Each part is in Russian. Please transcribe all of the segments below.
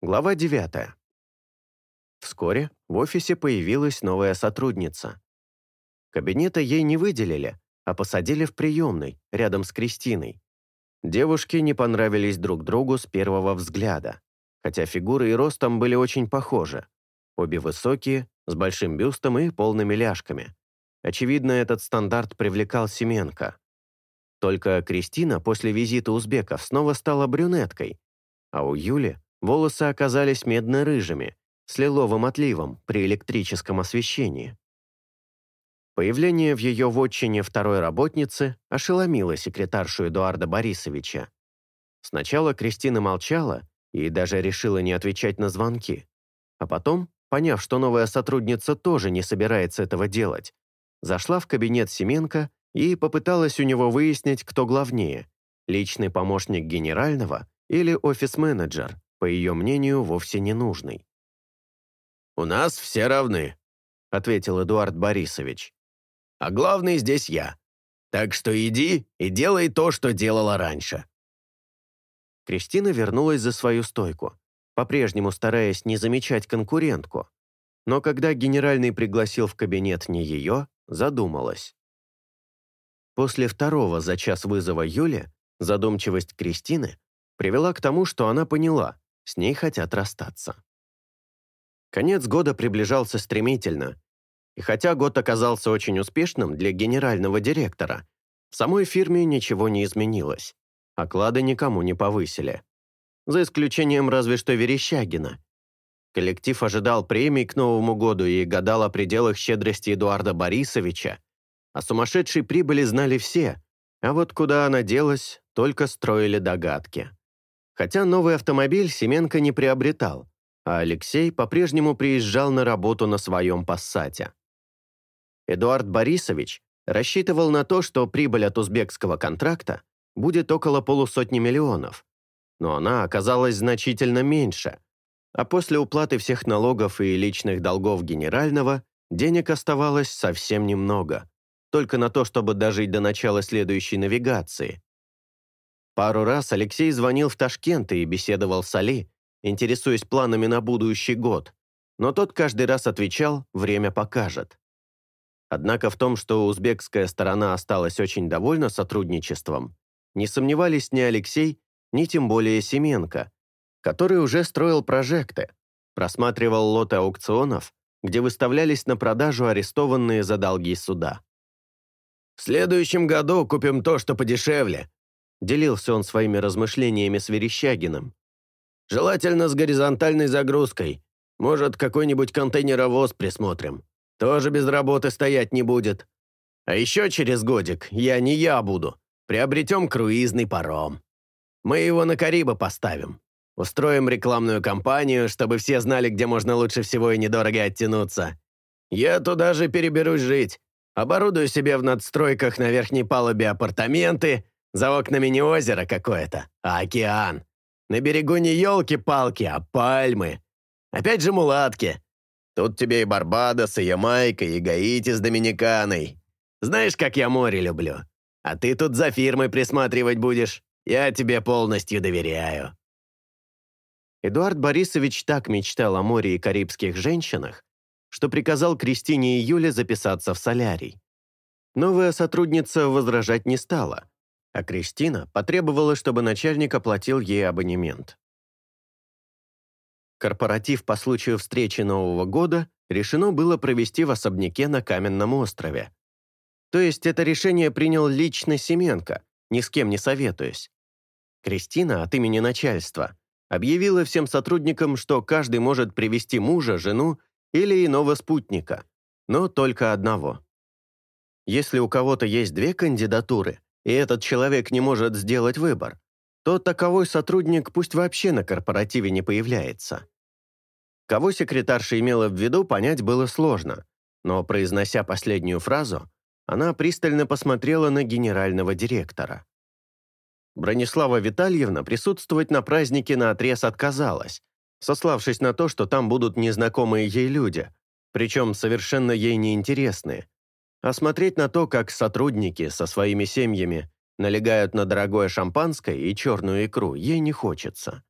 Глава 9. Вскоре в офисе появилась новая сотрудница. Кабинета ей не выделили, а посадили в приемной, рядом с Кристиной. Девушки не понравились друг другу с первого взгляда, хотя фигуры и ростом были очень похожи. Обе высокие, с большим бюстом и полными ляжками. Очевидно, этот стандарт привлекал Семенко. Только Кристина после визита узбеков снова стала брюнеткой, а у Юли Волосы оказались медно-рыжими, с лиловым отливом при электрическом освещении. Появление в ее вотчине второй работницы ошеломило секретаршу Эдуарда Борисовича. Сначала Кристина молчала и даже решила не отвечать на звонки. А потом, поняв, что новая сотрудница тоже не собирается этого делать, зашла в кабинет Семенко и попыталась у него выяснить, кто главнее – личный помощник генерального или офис-менеджер – по ее мнению, вовсе не нужный. «У нас все равны», — ответил Эдуард Борисович. «А главный здесь я. Так что иди и делай то, что делала раньше». Кристина вернулась за свою стойку, по-прежнему стараясь не замечать конкурентку. Но когда генеральный пригласил в кабинет не ее, задумалась. После второго за час вызова Юли задумчивость Кристины привела к тому, что она поняла, с ней хотят расстаться. Конец года приближался стремительно. И хотя год оказался очень успешным для генерального директора, в самой фирме ничего не изменилось. Оклады никому не повысили. За исключением разве что Верещагина. Коллектив ожидал премий к Новому году и гадал о пределах щедрости Эдуарда Борисовича. О сумасшедшей прибыли знали все, а вот куда она делась, только строили догадки. Хотя новый автомобиль Семенко не приобретал, а Алексей по-прежнему приезжал на работу на своем пассате. Эдуард Борисович рассчитывал на то, что прибыль от узбекского контракта будет около полусотни миллионов, но она оказалась значительно меньше, а после уплаты всех налогов и личных долгов генерального денег оставалось совсем немного, только на то, чтобы дожить до начала следующей навигации, Пару раз Алексей звонил в Ташкент и беседовал с Али, интересуясь планами на будущий год, но тот каждый раз отвечал «время покажет». Однако в том, что узбекская сторона осталась очень довольна сотрудничеством, не сомневались ни Алексей, ни тем более Семенко, который уже строил прожекты, просматривал лоты аукционов, где выставлялись на продажу арестованные за долги суда. «В следующем году купим то, что подешевле, Делился он своими размышлениями с Верещагиным. «Желательно с горизонтальной загрузкой. Может, какой-нибудь контейнеровоз присмотрим. Тоже без работы стоять не будет. А еще через годик я не я буду. Приобретем круизный паром. Мы его на Карибы поставим. Устроим рекламную кампанию, чтобы все знали, где можно лучше всего и недорого оттянуться. Я туда же переберусь жить. Оборудую себе в надстройках на верхней палубе апартаменты — за окнами не озеро какое-то, а океан. На берегу не елки-палки, а пальмы. Опять же мулатки. Тут тебе и Барбадос, и Ямайка, и Гаити с Доминиканой. Знаешь, как я море люблю. А ты тут за фирмой присматривать будешь. Я тебе полностью доверяю». Эдуард Борисович так мечтал о море и карибских женщинах, что приказал Кристине и Юле записаться в солярий. Новая сотрудница возражать не стала, а Кристина потребовала, чтобы начальник оплатил ей абонемент. Корпоратив по случаю встречи Нового года решено было провести в особняке на Каменном острове. То есть это решение принял лично Семенко, ни с кем не советуясь. Кристина от имени начальства объявила всем сотрудникам, что каждый может привести мужа, жену или иного спутника, но только одного. Если у кого-то есть две кандидатуры – и этот человек не может сделать выбор, то таковой сотрудник пусть вообще на корпоративе не появляется. Кого секретарша имела в виду, понять было сложно, но, произнося последнюю фразу, она пристально посмотрела на генерального директора. Бронислава Витальевна присутствовать на празднике наотрез отказалась, сославшись на то, что там будут незнакомые ей люди, причем совершенно ей неинтересные, а смотреть на то, как сотрудники со своими семьями налегают на дорогое шампанское и черную икру, ей не хочется.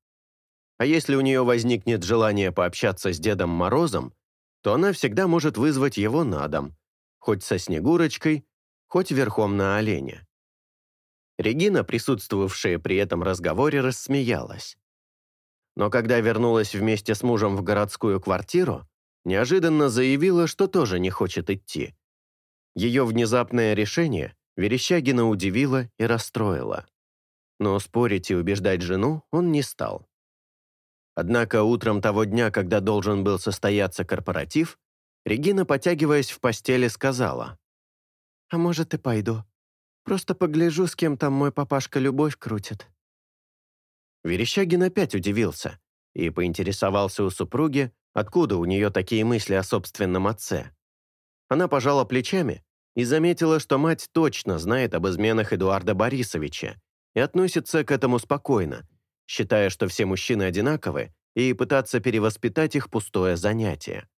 А если у нее возникнет желание пообщаться с Дедом Морозом, то она всегда может вызвать его на дом, хоть со Снегурочкой, хоть верхом на олене. Регина, присутствовавшая при этом разговоре, рассмеялась. Но когда вернулась вместе с мужем в городскую квартиру, неожиданно заявила, что тоже не хочет идти. Ее внезапное решение Верещагина удивило и расстроило. Но спорить и убеждать жену он не стал. Однако утром того дня, когда должен был состояться корпоратив, Регина, потягиваясь в постели, сказала. «А может, и пойду. Просто погляжу, с кем там мой папашка любовь крутит». Верещагин опять удивился и поинтересовался у супруги, откуда у нее такие мысли о собственном отце. Она пожала плечами и заметила, что мать точно знает об изменах Эдуарда Борисовича и относится к этому спокойно, считая, что все мужчины одинаковы, и пытаться перевоспитать их пустое занятие.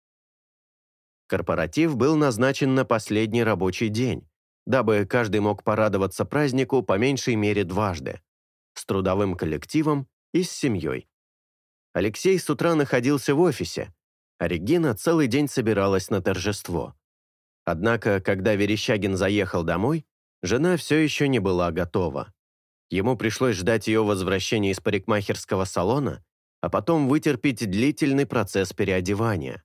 Корпоратив был назначен на последний рабочий день, дабы каждый мог порадоваться празднику по меньшей мере дважды – с трудовым коллективом и с семьей. Алексей с утра находился в офисе, а Регина целый день собиралась на торжество – Однако, когда Верещагин заехал домой, жена все еще не была готова. Ему пришлось ждать ее возвращения из парикмахерского салона, а потом вытерпеть длительный процесс переодевания.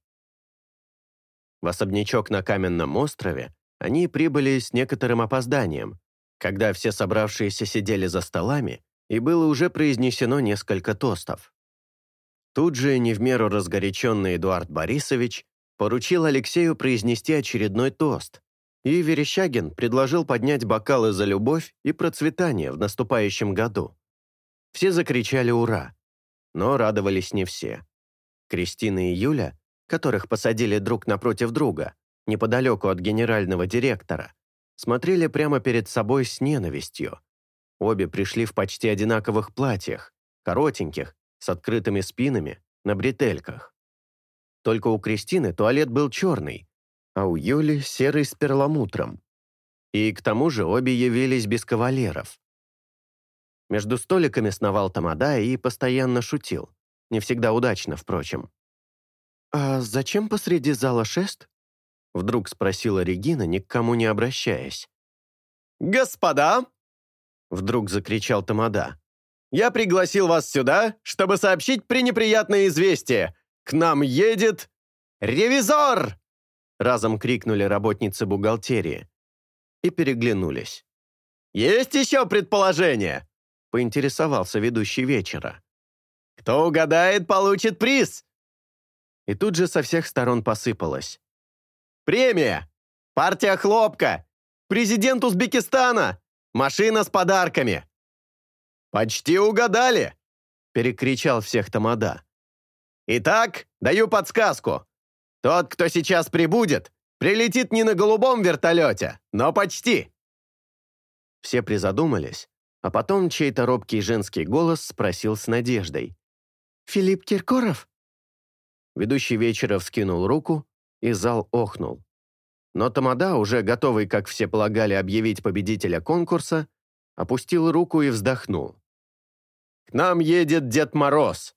В особнячок на Каменном острове они прибыли с некоторым опозданием, когда все собравшиеся сидели за столами, и было уже произнесено несколько тостов. Тут же не в меру разгоряченный Эдуард Борисович поручил Алексею произнести очередной тост, и Верещагин предложил поднять бокалы за любовь и процветание в наступающем году. Все закричали «Ура!», но радовались не все. Кристина и Юля, которых посадили друг напротив друга, неподалеку от генерального директора, смотрели прямо перед собой с ненавистью. Обе пришли в почти одинаковых платьях, коротеньких, с открытыми спинами, на бретельках. Только у Кристины туалет был черный, а у Юли серый с перламутром. И к тому же обе явились без кавалеров. Между столиками сновал Тамада и постоянно шутил. Не всегда удачно, впрочем. «А зачем посреди зала шест?» Вдруг спросила Регина, ни к кому не обращаясь. «Господа!» Вдруг закричал Тамада. «Я пригласил вас сюда, чтобы сообщить пренеприятное известие. К нам едет ревизор!» Разом крикнули работницы бухгалтерии и переглянулись. «Есть еще предположение?» — поинтересовался ведущий вечера. «Кто угадает, получит приз!» И тут же со всех сторон посыпалось. «Премия! Партия хлопка! Президент Узбекистана! Машина с подарками!» «Почти угадали!» — перекричал всех Тамада. Итак, даю подсказку. Тот, кто сейчас прибудет, прилетит не на голубом вертолете, но почти. Все призадумались, а потом чей-то робкий женский голос спросил с надеждой. «Филипп Киркоров?» Ведущий вечера вскинул руку, и зал охнул. Но Тамада, уже готовый, как все полагали, объявить победителя конкурса, опустил руку и вздохнул. «К нам едет Дед Мороз!»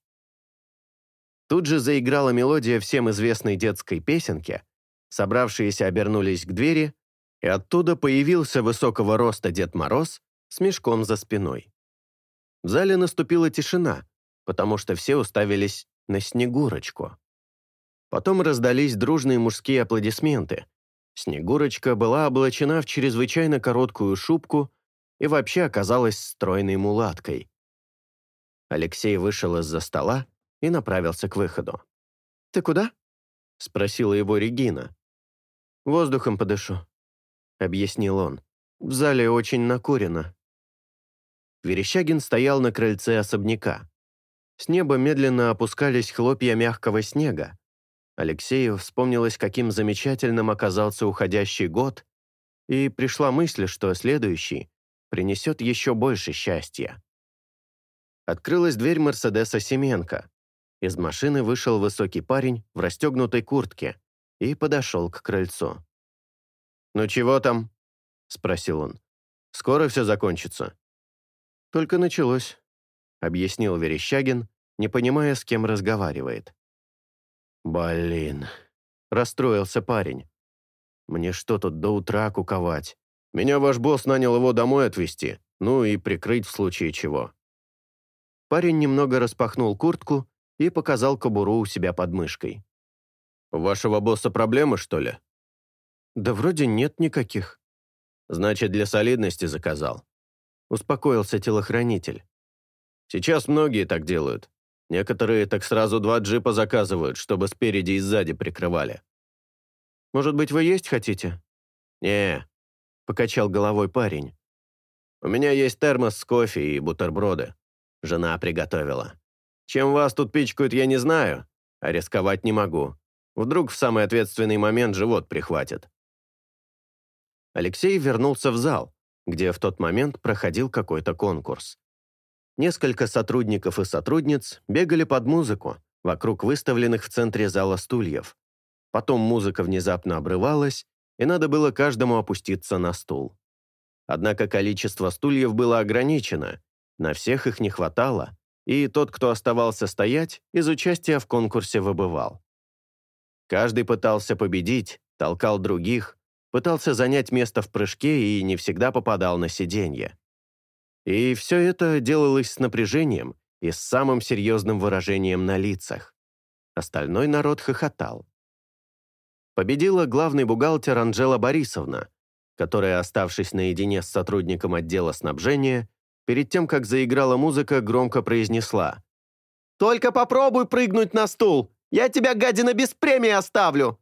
Тут же заиграла мелодия всем известной детской песенки, собравшиеся обернулись к двери, и оттуда появился высокого роста Дед Мороз с мешком за спиной. В зале наступила тишина, потому что все уставились на Снегурочку. Потом раздались дружные мужские аплодисменты. Снегурочка была облачена в чрезвычайно короткую шубку и вообще оказалась стройной мулаткой. Алексей вышел из-за стола, и направился к выходу. «Ты куда?» — спросила его Регина. «Воздухом подышу», — объяснил он. «В зале очень накурено». Верещагин стоял на крыльце особняка. С неба медленно опускались хлопья мягкого снега. Алексею вспомнилось, каким замечательным оказался уходящий год, и пришла мысль, что следующий принесет еще больше счастья. Открылась дверь Мерседеса Семенко. Из машины вышел высокий парень в расстегнутой куртке и подошел к крыльцу. «Ну чего там?» — спросил он. «Скоро все закончится». «Только началось», — объяснил Верещагин, не понимая, с кем разговаривает. «Блин», — расстроился парень. «Мне что тут до утра куковать? Меня ваш босс нанял его домой отвезти, ну и прикрыть в случае чего». Парень немного распахнул куртку и показал кобуру у себя под мышкой. «У вашего босса проблемы, что ли?» «Да вроде нет никаких». «Значит, для солидности заказал», — успокоился телохранитель. «Сейчас многие так делают. Некоторые так сразу два джипа заказывают, чтобы спереди и сзади прикрывали». «Может быть, вы есть хотите?» «Не», — покачал головой парень. «У меня есть термос с кофе и бутерброды. Жена приготовила». Чем вас тут пичкают, я не знаю, а рисковать не могу. Вдруг в самый ответственный момент живот прихватит. Алексей вернулся в зал, где в тот момент проходил какой-то конкурс. Несколько сотрудников и сотрудниц бегали под музыку вокруг выставленных в центре зала стульев. Потом музыка внезапно обрывалась, и надо было каждому опуститься на стул. Однако количество стульев было ограничено, на всех их не хватало, и тот, кто оставался стоять, из участия в конкурсе выбывал. Каждый пытался победить, толкал других, пытался занять место в прыжке и не всегда попадал на сиденье. И все это делалось с напряжением и с самым серьезным выражением на лицах. Остальной народ хохотал. Победила главный бухгалтер Анжела Борисовна, которая, оставшись наедине с сотрудником отдела снабжения, перед тем, как заиграла музыка, громко произнесла. «Только попробуй прыгнуть на стул! Я тебя, гадина, без премии оставлю!»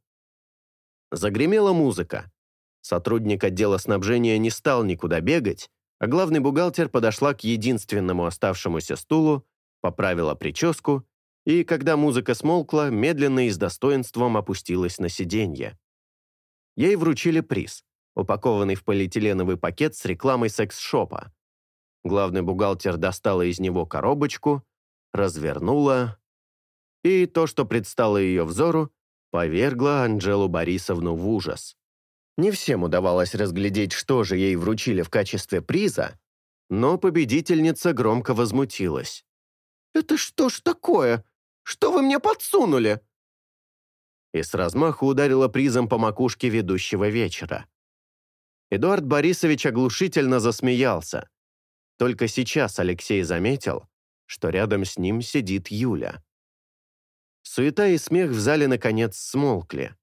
Загремела музыка. Сотрудник отдела снабжения не стал никуда бегать, а главный бухгалтер подошла к единственному оставшемуся стулу, поправила прическу и, когда музыка смолкла, медленно и с достоинством опустилась на сиденье. Ей вручили приз, упакованный в полиэтиленовый пакет с рекламой секс-шопа. Главный бухгалтер достала из него коробочку, развернула, и то, что предстало ее взору, повергло Анжелу Борисовну в ужас. Не всем удавалось разглядеть, что же ей вручили в качестве приза, но победительница громко возмутилась. «Это что ж такое? Что вы мне подсунули?» И с размаху ударила призом по макушке ведущего вечера. Эдуард Борисович оглушительно засмеялся. Только сейчас Алексей заметил, что рядом с ним сидит Юля. Суета и смех в зале наконец смолкли.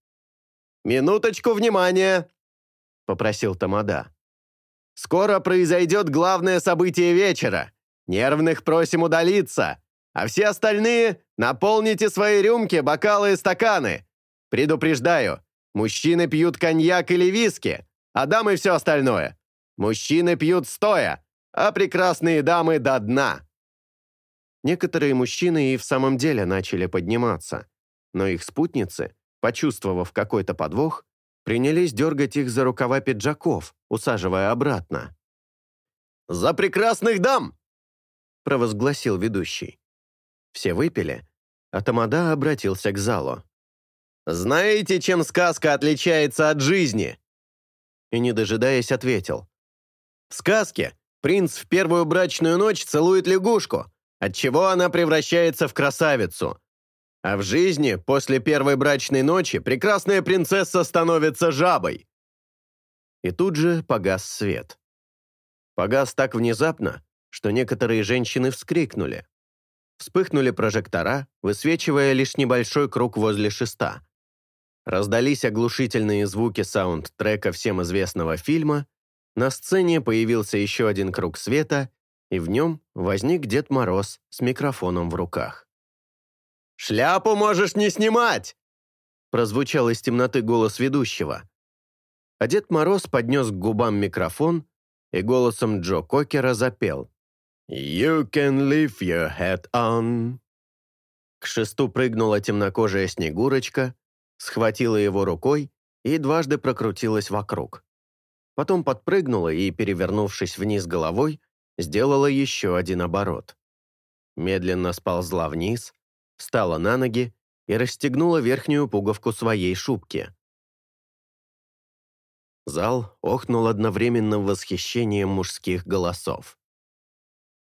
«Минуточку внимания!» — попросил Тамада. «Скоро произойдет главное событие вечера. Нервных просим удалиться, а все остальные наполните свои рюмки, бокалы и стаканы. Предупреждаю, мужчины пьют коньяк или виски, а дамы все остальное. Мужчины пьют стоя, а прекрасные дамы до дна. Некоторые мужчины и в самом деле начали подниматься, но их спутницы, почувствовав какой-то подвох, принялись дергать их за рукава пиджаков, усаживая обратно. «За прекрасных дам!» — провозгласил ведущий. Все выпили, а Тамада обратился к залу. «Знаете, чем сказка отличается от жизни?» И, не дожидаясь, ответил. «В сказке Принц в первую брачную ночь целует лягушку, отчего она превращается в красавицу. А в жизни, после первой брачной ночи, прекрасная принцесса становится жабой. И тут же погас свет. Погас так внезапно, что некоторые женщины вскрикнули. Вспыхнули прожектора, высвечивая лишь небольшой круг возле шеста. Раздались оглушительные звуки саундтрека всем известного фильма, на сцене появился еще один круг света, и в нем возник Дед Мороз с микрофоном в руках. «Шляпу можешь не снимать!» прозвучал из темноты голос ведущего. А Дед Мороз поднес к губам микрофон и голосом Джо Кокера запел «You can leave your hat on». К шесту прыгнула темнокожая Снегурочка, схватила его рукой и дважды прокрутилась вокруг потом подпрыгнула и, перевернувшись вниз головой, сделала еще один оборот. Медленно сползла вниз, встала на ноги и расстегнула верхнюю пуговку своей шубки. Зал охнул одновременно восхищением мужских голосов.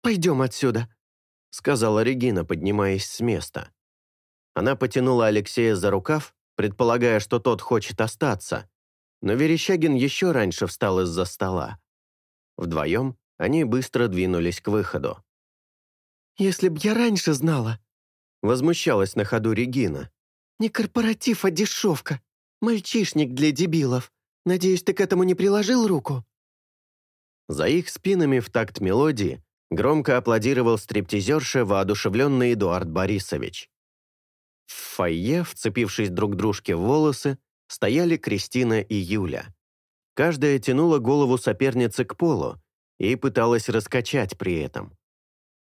«Пойдем отсюда», — сказала Регина, поднимаясь с места. Она потянула Алексея за рукав, предполагая, что тот хочет остаться, но Верещагин еще раньше встал из-за стола. Вдвоем они быстро двинулись к выходу. «Если б я раньше знала!» Возмущалась на ходу Регина. «Не корпоратив, а дешевка. Мальчишник для дебилов. Надеюсь, ты к этому не приложил руку?» За их спинами в такт мелодии громко аплодировал стриптизерша воодушевленный Эдуард Борисович. В фойе, вцепившись друг дружке в волосы, стояли Кристина и Юля. Каждая тянула голову соперницы к полу и пыталась раскачать при этом.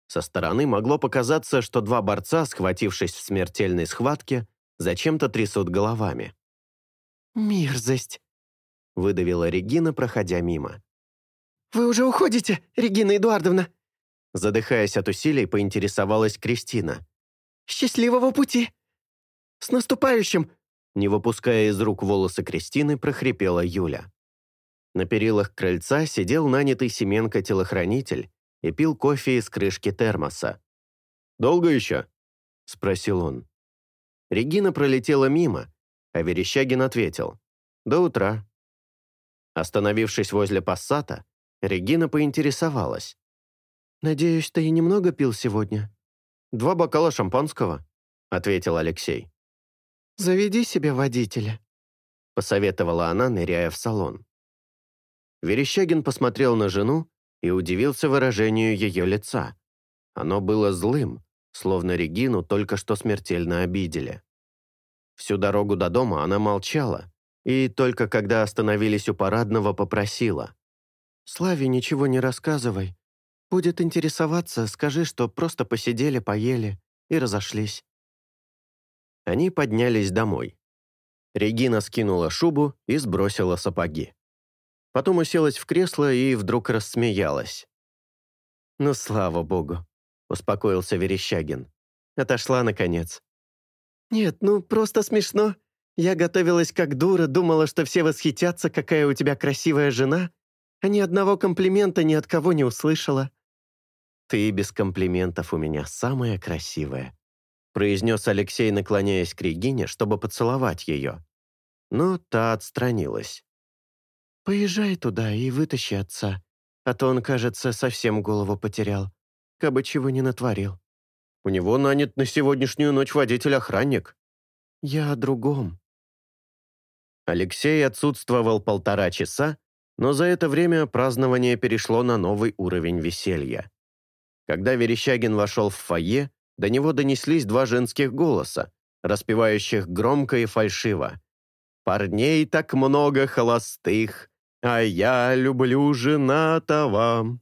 Со стороны могло показаться, что два борца, схватившись в смертельной схватке, зачем-то трясут головами. «Мерзость!» — выдавила Регина, проходя мимо. «Вы уже уходите, Регина Эдуардовна?» Задыхаясь от усилий, поинтересовалась Кристина. «Счастливого пути!» «С наступающим, не выпуская из рук волосы Кристины, прохрипела Юля. На перилах крыльца сидел нанятый Семенко телохранитель и пил кофе из крышки термоса. «Долго еще?» – спросил он. Регина пролетела мимо, а Верещагин ответил. «До утра». Остановившись возле пассата, Регина поинтересовалась. «Надеюсь, ты и немного пил сегодня?» «Два бокала шампанского», — ответил Алексей. «Заведи себе водителя», — посоветовала она, ныряя в салон. Верещагин посмотрел на жену и удивился выражению ее лица. Оно было злым, словно Регину только что смертельно обидели. Всю дорогу до дома она молчала, и только когда остановились у парадного, попросила. «Славе ничего не рассказывай. Будет интересоваться, скажи, что просто посидели, поели и разошлись». Они поднялись домой. Регина скинула шубу и сбросила сапоги. Потом уселась в кресло и вдруг рассмеялась. «Ну, слава богу», — успокоился Верещагин. Отошла, наконец. «Нет, ну, просто смешно. Я готовилась как дура, думала, что все восхитятся, какая у тебя красивая жена, а ни одного комплимента ни от кого не услышала». «Ты без комплиментов у меня самая красивая», произнес Алексей, наклоняясь к Регине, чтобы поцеловать ее. Но та отстранилась. «Поезжай туда и вытащи отца, а то он, кажется, совсем голову потерял, как бы чего не натворил». «У него нанят на сегодняшнюю ночь водитель-охранник». «Я о другом». Алексей отсутствовал полтора часа, но за это время празднование перешло на новый уровень веселья. Когда Верещагин вошел в фойе, до него донеслись два женских голоса, распевающих громко и фальшиво. «Парней так много холостых, а я люблю женатого».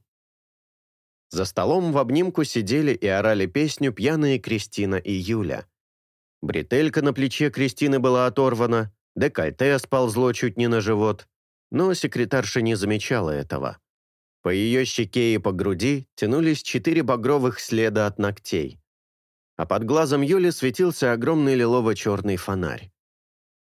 За столом в обнимку сидели и орали песню пьяные Кристина и Юля. Бретелька на плече Кристины была оторвана, декольте сползло чуть не на живот, но секретарша не замечала этого. По ее щеке и по груди тянулись четыре багровых следа от ногтей а под глазом Юли светился огромный лилово-черный фонарь.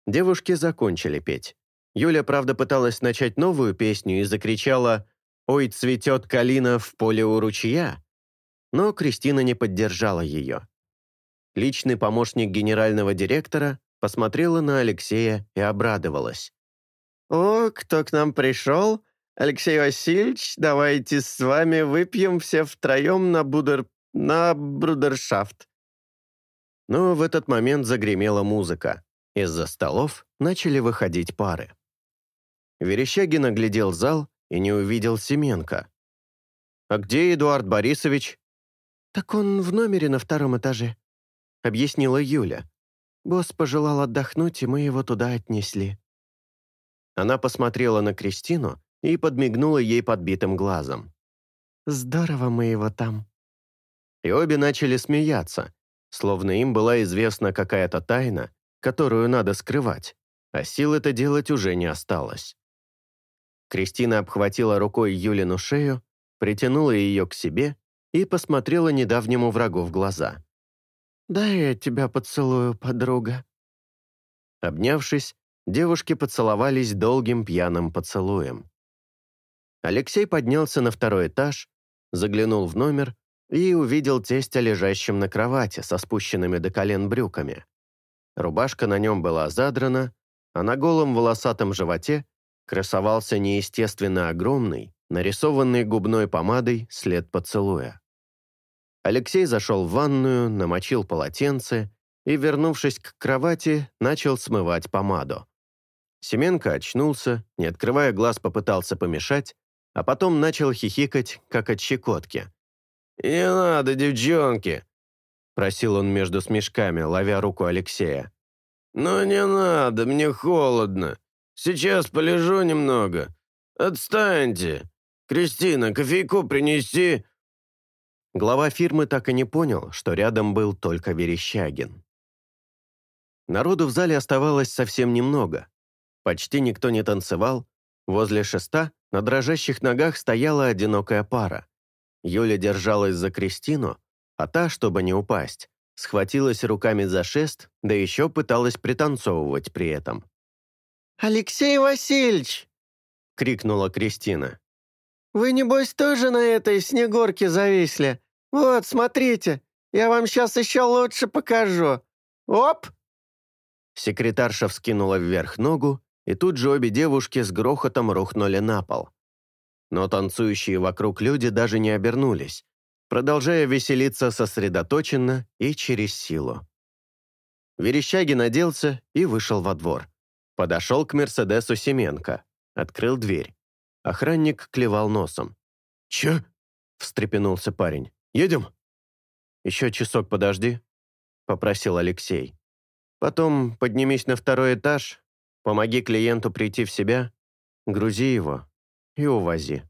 Девушки закончили петь. Юля, правда, пыталась начать новую песню и закричала «Ой, цветет калина в поле у ручья!» Но Кристина не поддержала ее. Личный помощник генерального директора посмотрела на Алексея и обрадовалась. «О, кто к нам пришел? Алексей Васильевич, давайте с вами выпьем все втроем на будер... на брудершафт». Но в этот момент загремела музыка. Из-за столов начали выходить пары. Верещагин оглядел зал и не увидел Семенко. «А где Эдуард Борисович?» «Так он в номере на втором этаже», — объяснила Юля. «Босс пожелал отдохнуть, и мы его туда отнесли». Она посмотрела на Кристину и подмигнула ей подбитым глазом. «Здорово мы его там». И обе начали смеяться, Словно им была известна какая-то тайна, которую надо скрывать, а сил это делать уже не осталось. Кристина обхватила рукой Юлину шею, притянула ее к себе и посмотрела недавнему врагу в глаза. Да я тебя поцелую, подруга». Обнявшись, девушки поцеловались долгим пьяным поцелуем. Алексей поднялся на второй этаж, заглянул в номер и увидел тестя лежащим на кровати со спущенными до колен брюками. Рубашка на нем была задрана, а на голом волосатом животе красовался неестественно огромный, нарисованный губной помадой след поцелуя. Алексей зашел в ванную, намочил полотенце и, вернувшись к кровати, начал смывать помаду. Семенко очнулся, не открывая глаз, попытался помешать, а потом начал хихикать, как от щекотки – «Не надо, девчонки!» — просил он между смешками, ловя руку Алексея. «Ну не надо, мне холодно. Сейчас полежу немного. Отстаньте! Кристина, кофейку принести!» Глава фирмы так и не понял, что рядом был только Верещагин. Народу в зале оставалось совсем немного. Почти никто не танцевал. Возле шеста на дрожащих ногах стояла одинокая пара. Юля держалась за Кристину, а та, чтобы не упасть, схватилась руками за шест, да еще пыталась пританцовывать при этом. «Алексей Васильевич!» — крикнула Кристина. «Вы, небось, тоже на этой снегорке зависли? Вот, смотрите, я вам сейчас еще лучше покажу. Оп!» Секретарша вскинула вверх ногу, и тут же обе девушки с грохотом рухнули на пол но танцующие вокруг люди даже не обернулись, продолжая веселиться сосредоточенно и через силу. Верещагин оделся и вышел во двор. Подошел к Мерседесу Семенко, открыл дверь. Охранник клевал носом. Че? — встрепенулся парень. «Едем?» «Еще часок подожди», — попросил Алексей. «Потом поднимись на второй этаж, помоги клиенту прийти в себя, грузи его, и увози.